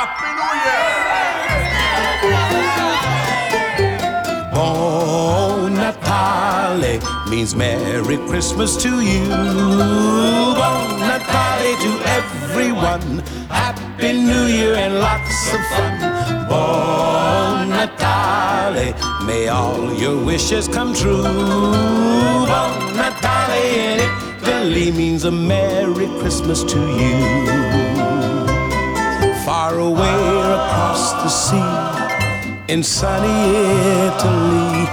Happy New Year! Buon Natale means Merry Christmas to you. Buon Natale to everyone. Happy New Year and lots of fun. Buon Natale, may all your wishes come true. Buon Natale in Italy means a Merry Christmas to you. Far away across the sea, in sunny Italy,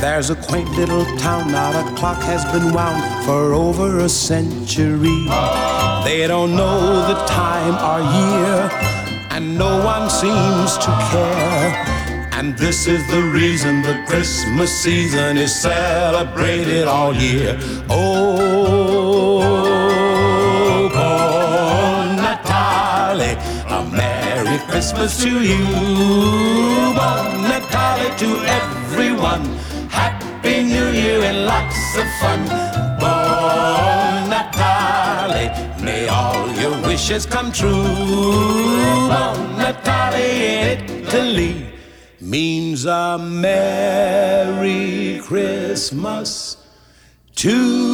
there's a quaint little town. Now the clock has been wound for over a century. They don't know the time or year, and no one seems to care. And this is the reason the Christmas season is celebrated all year. Oh, Merry Christmas to you. Buon Natale to everyone. Happy New Year and lots of fun. Buon Natale, may all your wishes come true. Buon Natale Italy means a Merry Christmas to